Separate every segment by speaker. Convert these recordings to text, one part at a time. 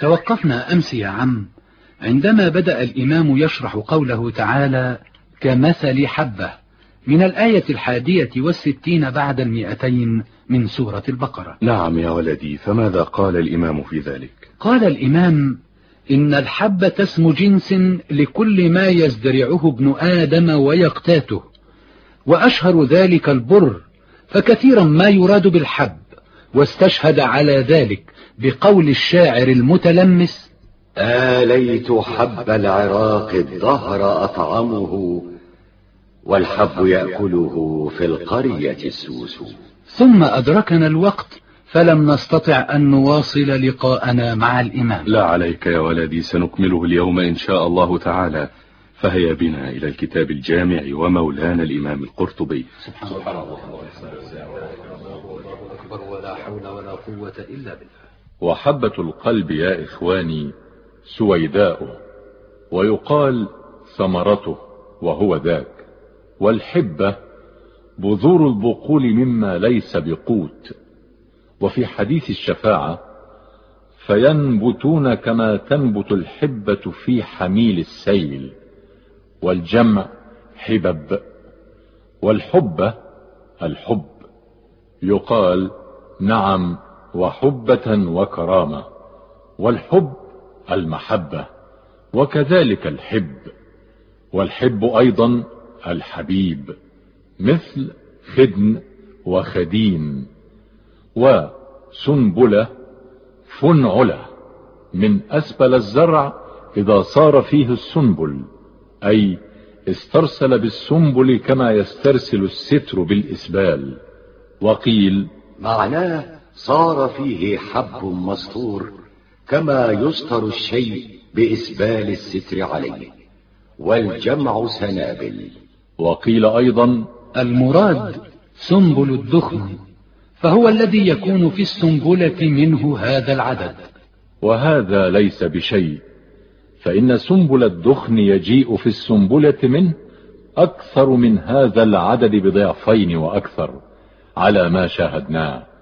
Speaker 1: توقفنا أمس يا عم. عندما بدأ الإمام يشرح قوله تعالى كمثل حبة من الآية الحادية والستين بعد المئتين من سورة البقرة.
Speaker 2: نعم يا ولدي فماذا قال الإمام في ذلك؟
Speaker 1: قال الإمام إن الحبة اسم جنس لكل ما يزدرعه ابن آدم ويقتاته وأشهر ذلك البر فكثيرا ما يراد بالحب واستشهد على ذلك بقول الشاعر المتلمس
Speaker 3: آليت حب العراق الظهر أطعمه والحب يأكله في القرية السوس.
Speaker 1: ثم أدركنا الوقت فلم نستطع أن نواصل لقاءنا مع الإمام.
Speaker 2: لا عليك يا ولدي سنكمله اليوم إن شاء الله تعالى. فهيا بنا إلى الكتاب الجامع ومولانا الإمام القرطبي.
Speaker 1: سبحان الله. أكبر ولا حول ولا قوة إلا بالله.
Speaker 2: وحبة القلب يا إخواني سويداء ويقال ثمرته وهو ذاك والحبة بذور البقول مما ليس بقوت. وفي حديث الشفاعة فينبتون كما تنبت الحبة في حميل السيل والجمع حبب والحبة الحب يقال نعم وحبة وكرامة والحب المحبة وكذلك الحب والحب أيضا الحبيب مثل خدن وخدين وسنبلة فنعلة من أسفل الزرع إذا صار فيه السنبل أي استرسل بالسنبل كما يسترسل الستر بالإسبال وقيل
Speaker 3: معناه صار فيه حب مستور كما يستر الشيء بإسبال الستر عليه والجمع سنابل.
Speaker 2: وقيل أيضا
Speaker 1: المراد سنبل الدخن فهو الذي يكون في السنبلة منه هذا العدد.
Speaker 2: وهذا ليس بشيء فإن سنبل الدخن يجيء في السنبلة منه أكثر من هذا العدد بضعفين وأكثر على ما شاهدناه.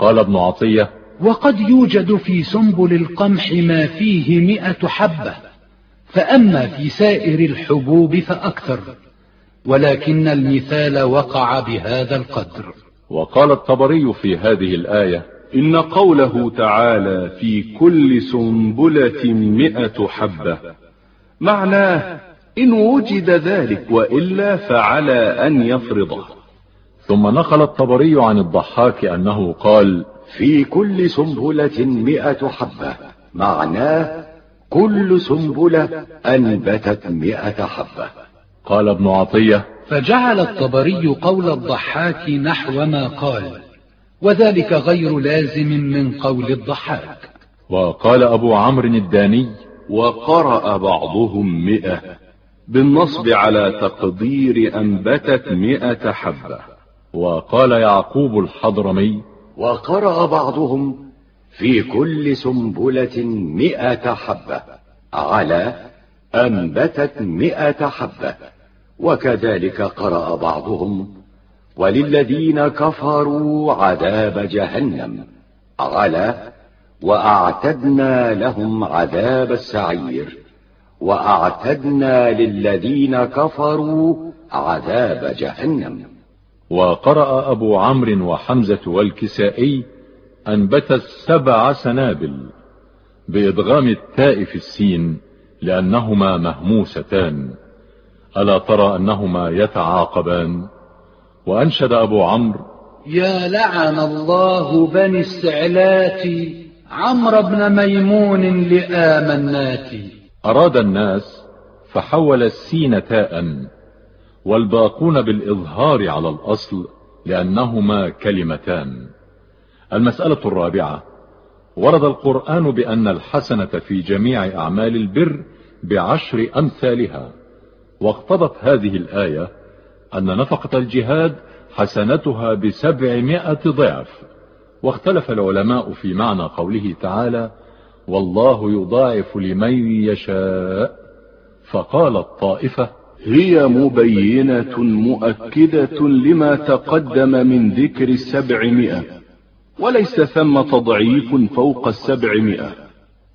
Speaker 2: قال ابن عطية
Speaker 1: وقد يوجد في سنبل القمح ما فيه مئة حبة فأما في سائر الحبوب فأكثر ولكن المثال وقع بهذا القدر.
Speaker 2: وقال الطبري في هذه الآية
Speaker 4: إن قوله تعالى في كل سنبلة مئة حبة معناه إن وجد ذلك وإلا فعلى أن يفرضه.
Speaker 2: ثم نقل الطبري عن الضحاك أنه قال
Speaker 3: في كل سنبلة مئة حبة. معناه كل سنبلة أنبتت مئة حبة.
Speaker 2: قال ابن عطية
Speaker 1: فجعل الطبري قول الضحاك نحو ما قال وذلك غير لازم من قول الضحاك.
Speaker 2: وقال أبو عمرو الداني
Speaker 4: وقرأ بعضهم مئة بالنصب على تقدير أنبتت مئة حبة.
Speaker 2: وقال يعقوب الحضرمي
Speaker 3: وقرأ بعضهم في كل سنبلة مئة حبة على أنبتت مئة حبة وكذلك قرأ بعضهم وللذين كفروا عذاب جهنم على وأعتدنا لهم عذاب السعير وأعتدنا للذين كفروا عذاب جهنم.
Speaker 2: وقرأ أبو عمرو وحمزة والكسائي أنبت السبع سنابل بإدغام التاء في السين لأنهما مهموستان ألا ترى أنهما يتعاقبان؟ وأنشد أبو عمرو
Speaker 1: يا لعن الله بني السعلات عمرو بن ميمون لآمنات
Speaker 2: أراد الناس فحول السين تاء والباقون بالإظهار على الأصل لأنهما كلمتان. المسألة الرابعة ورد القرآن بأن الحسنة في جميع أعمال البر بعشر أمثالها. واقتضت هذه الآية أن نفقة الجهاد حسنتها بسبعمائة ضعف. واختلف العلماء في معنى قوله تعالى والله يضاعف لمن يشاء فقال الطائفة
Speaker 4: هي مبينة مؤكدة لما تقدم من ذكر السبعمائة وليس ثم تضعيف فوق السبعمائة.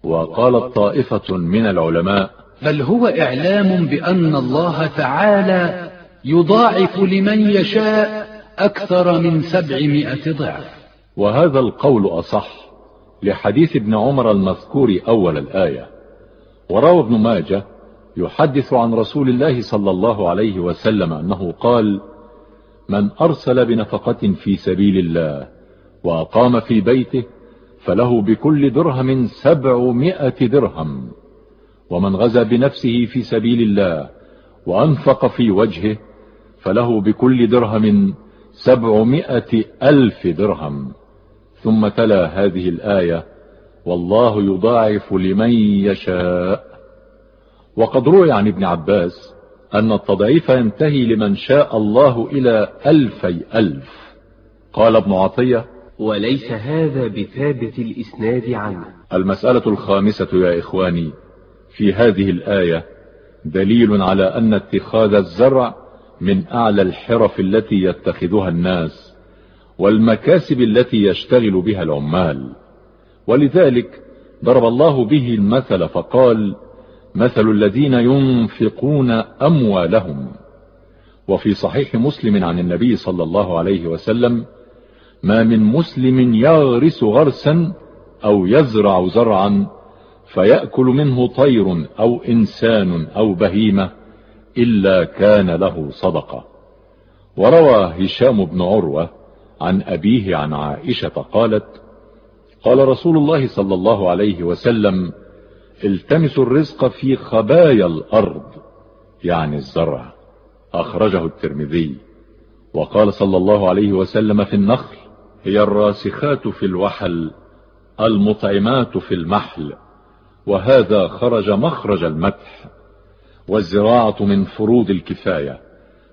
Speaker 2: وقالت طائفة من العلماء
Speaker 1: بل هو إعلام بأن الله تعالى يضاعف لمن يشاء أكثر من سبعمائة ضعف.
Speaker 2: وهذا القول أصح لحديث ابن عمر المذكور أول الآية. وروى ابن ماجه يحدث عن رسول الله صلى الله عليه وسلم أنه قال من أرسل بنفقة في سبيل الله وأقام في بيته فله بكل درهم سبعمائة درهم ومن غزا بنفسه في سبيل الله وأنفق في وجهه فله بكل درهم سبعمائة ألف درهم. ثم تلا هذه الآية والله يضاعف لمن يشاء. وقد روي عن ابن عباس أن التضعيف ينتهي لمن شاء الله إلى ألفي ألف. قال ابن عطية
Speaker 5: وليس هذا بثابت الإسناد عنه.
Speaker 2: المسألة الخامسة يا إخواني في هذه الآية دليل على أن اتخاذ الزرع من أعلى الحرف التي يتخذها الناس والمكاسب التي يشتغل بها العمال. ولذلك ضرب الله به المثل فقال مثل الذين ينفقون أموالهم. وفي صحيح مسلم عن النبي صلى الله عليه وسلم ما من مسلم يغرس غرسا أو يزرع زرعا فيأكل منه طير أو إنسان أو بهيمة إلا كان له صدقة. وروى هشام بن عروة عن أبيه عن عائشة قالت قال رسول الله صلى الله عليه وسلم التمسوا الرزق في خبايا الأرض يعني الزرع. أخرجه الترمذي. وقال صلى الله عليه وسلم في النخل هي الراسخات في الوحل المطعمات في المحل وهذا خرج مخرج المدح. والزراعة من فروض الكفاية.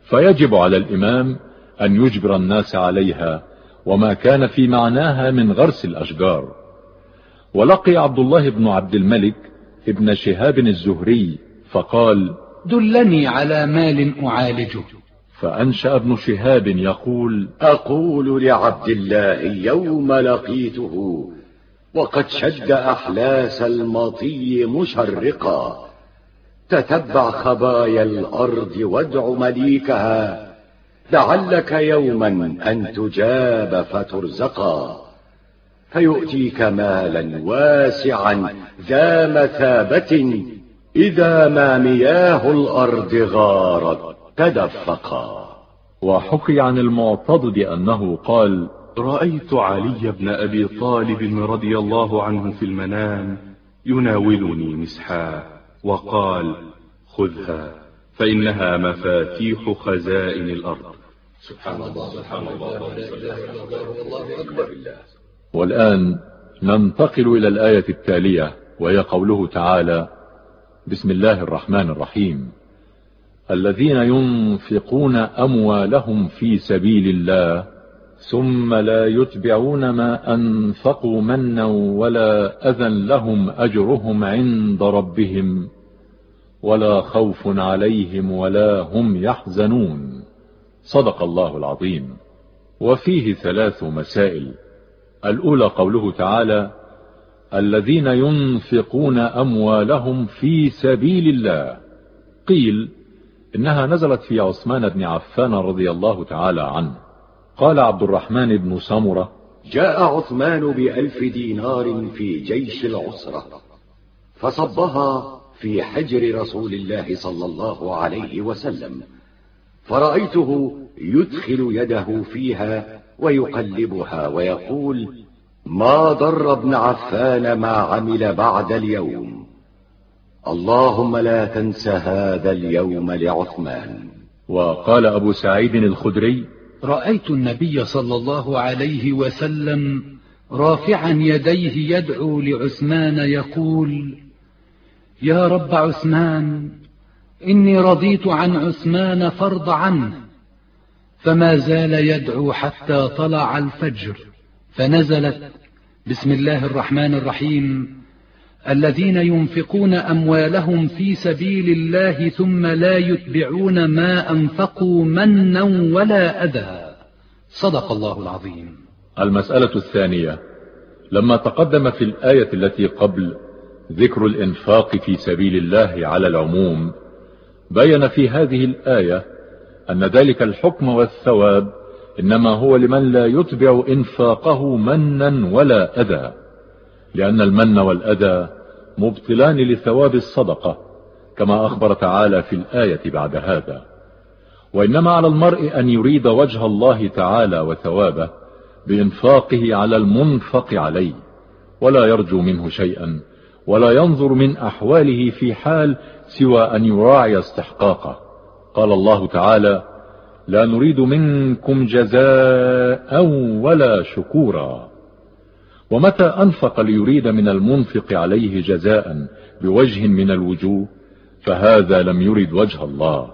Speaker 2: فيجب على الإمام أن يجبر الناس عليها وما كان في معناها من غرس الأشجار. ولقي عبد الله بن عبد الملك ابن شهاب الزهري فقال
Speaker 1: دلني على مال أعالجه.
Speaker 2: فأنشأ ابن شهاب يقول
Speaker 3: أقول لعبد الله يوم لقيته وقد شد أحلاس المطي مشرقا. تتبع خبايا الأرض وادع مليكها لعلك يوما أن تجاب فترزقا. فيؤتيك مالا واسعا ذا مثابة إذا ما مياه الأرض غارت تدفقا.
Speaker 2: وحكي عن المعتضد أنه قال
Speaker 4: رأيت علي بن أبي طالب رضي الله عنه في المنام يناولني مسحاه وقال خذها فإنها مفاتيح خزائن الأرض.
Speaker 3: سبحان الله سبحان الله لا إله إلا الله والله أكبر.
Speaker 2: والآن ننتقل إلى الآية التالية وهي قوله تعالى بسم الله الرحمن الرحيم. الذين ينفقون أموالهم في سبيل الله ثم لا يتبعون ما أنفقوا منا ولا أذى لهم أجرهم عند ربهم ولا خوف عليهم ولا هم يحزنون. صدق الله العظيم. وفيه ثلاث مسائل. الأولى قوله تعالى الذين ينفقون أموالهم في سبيل الله. قيل إنها نزلت في عثمان بن عفان رضي الله تعالى عنه. قال عبد الرحمن بن سمرة
Speaker 6: جاء عثمان بألف دينار في جيش العسرة فصبها في حجر رسول الله صلى الله عليه وسلم فرأيته يدخل يده فيها ويقلبها ويقول ما ضر ابن عفان ما عمل بعد اليوم. اللهم لا تنس هذا اليوم لعثمان.
Speaker 2: وقال أبو سعيد الخدري
Speaker 1: رأيت النبي صلى الله عليه وسلم رافعا يديه يدعو لعثمان يقول يا رب عثمان إني رضيت عن عثمان فرض عنه. فما زال يدعو حتى طلع الفجر فنزلت بسم الله الرحمن الرحيم الذين ينفقون أموالهم في سبيل الله ثم لا يتبعون ما أنفقوا منا ولا أذى. صدق الله العظيم.
Speaker 2: المسألة الثانية لما تقدم في الآية التي قبل ذكر الإنفاق في سبيل الله على العموم بين في هذه الآية أن ذلك الحكم والثواب إنما هو لمن لا يتبع إنفاقه منا ولا أذى لأن المن والأذى مبطلان لثواب الصدقة كما أخبر تعالى في الآية بعد هذا. وإنما على المرء أن يريد وجه الله تعالى وثوابه بإنفاقه على المنفق عليه ولا يرجو منه شيئا ولا ينظر من أحواله في حال سوى أن يراعي استحقاقه. قال الله تعالى لا نريد منكم جزاء ولا شكورا. ومتى أنفق ليريد من المنفق عليه جزاء بوجه من الوجوه؟ فهذا لم يرد وجه الله.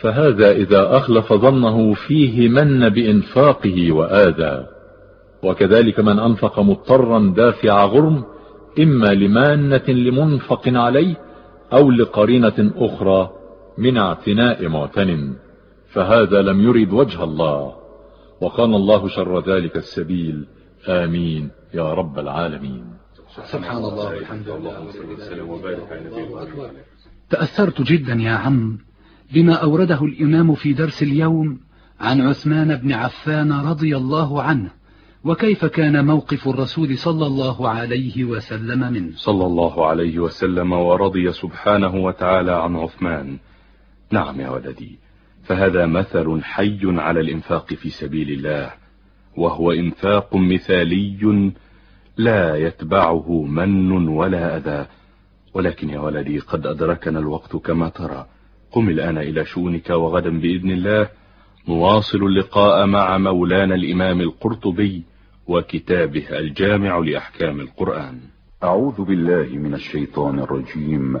Speaker 2: فهذا إذا أخلف ظنه فيه من بإنفاقه وآذى. وكذلك من أنفق مضطرا دافع غرم إما لمانة لمنفق عليه أو لقرينة أخرى من اعتناء معتن فهذا لم يرد وجه الله. وقال الله شر ذلك السبيل. آمين. يا رب العالمين.
Speaker 1: سبحان الله والحمد لله تأثرت جدا يا عم بما أورده الإمام في درس اليوم عن عثمان بن عفان رضي الله عنه وكيف كان موقف الرسول صلى الله عليه وسلم منه.
Speaker 4: صلى الله عليه وسلم ورضي سبحانه وتعالى عن عثمان. نعم يا ولدي فهذا مثل حي على الإنفاق في سبيل الله وهو إنفاق مثالي لا يتبعه من ولا أذى. ولكن يا ولدي قد أدركنا الوقت كما ترى. قم الآن إلى شؤونك وغدا بإذن الله نواصل اللقاء مع مولانا الإمام القرطبي وكتابه الجامع لأحكام القرآن.
Speaker 7: أعوذ بالله من الشيطان الرجيم.